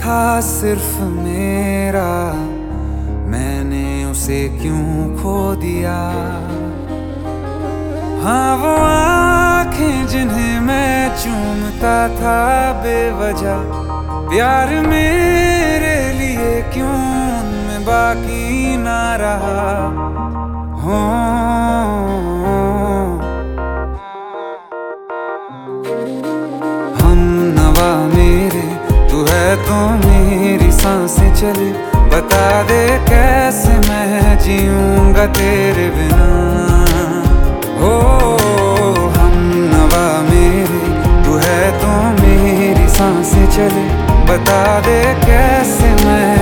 تھا صرف میرا، میں نے اسے کیوں کھو دیا؟ ہاں وہ آنکھیں جنہیں میں چومتا تھا بے وجہ، پیار میرے لیے کیوں ان میں باقی نہ رہا؟ ہم بتا دے کیسے میں جیوں گا تیرے بنا ہو ہم نوا میرے تو ہے تو میری سانسیں چلے بتا دے کیسے میں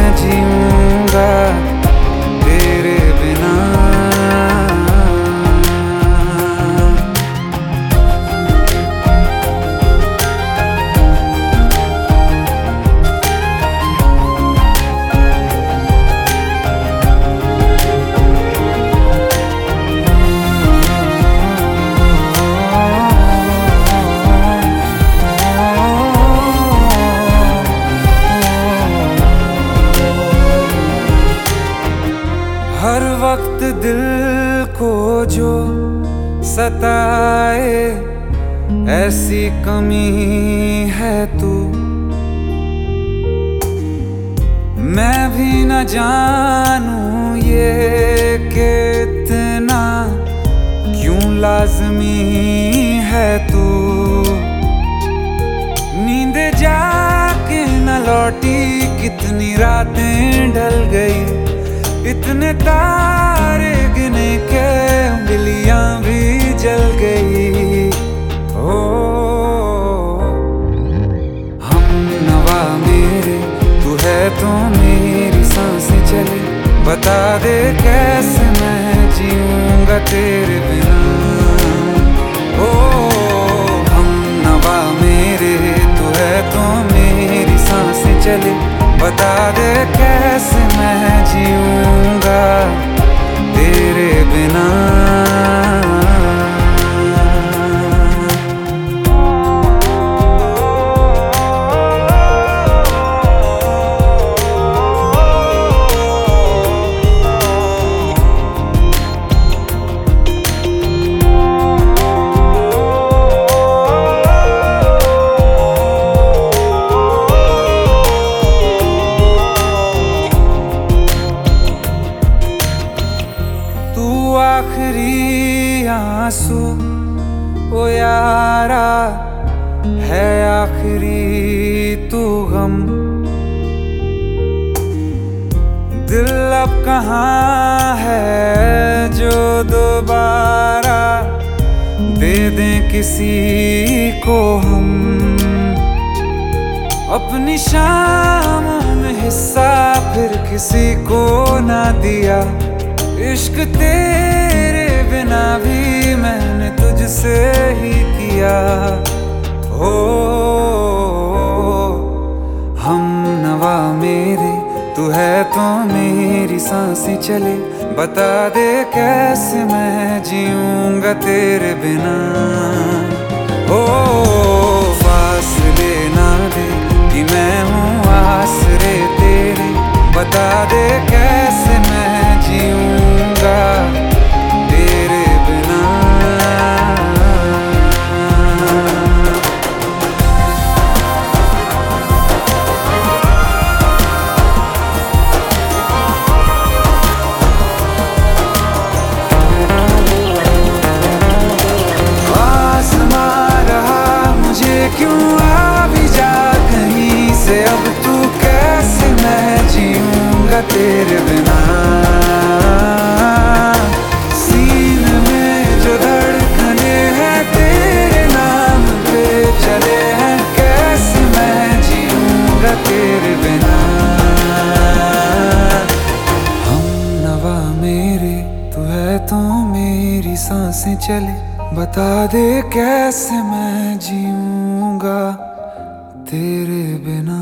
دل کو جو ستائے، ایسی کمی ہے تو۔ میں بھی نہ جانوں یہ کہ اتنا کیوں لازمی ہے تو۔ نیند جا کے نہ لوٹی، کتنی راتیں ڈل گئی، اتنے تارے گنے کے انگلیاں بھی جل گئی۔ او، ہم نوا میرے، تو ہے تو میری سانسیں چلے بتا دے کیسے میں جیوں گا تیرے بنا۔ او، ہم نوا میرے، تو ہے تو میری سانسیں چلے بتا دے کیسے میں جیوں گا تیرے آنسو او یارا، ہے آخری تو غم۔ دل اب کہاں ہے جو دوبارہ دے دیں کسی کو ہم؟ اپنی شاموں میں حصہ پھر کسی کو نہ دیا۔ عشق تیرے بنا بھی میں نے تجھ سے ہی کیا۔ ہو ہم نوا میرے، تو ہے تو میری سانسیں چلے۔ بتا دے کیسے میں جیوں گا تیرے بنا۔ ہو فاصلے نہ دے کہ میں ہوں آسرے تیرے۔ بتا دے تیرے بنا۔ سین میں جو دھڑکنے ہیں، تیرے نام پہ چلے ہیں۔ کیسے میں جیوں گا تیرے بنا۔ ہم نوا میرے، تو ہے تو میری سانسیں چلے بتا دے کیسے میں جیوں گا تیرے بنا۔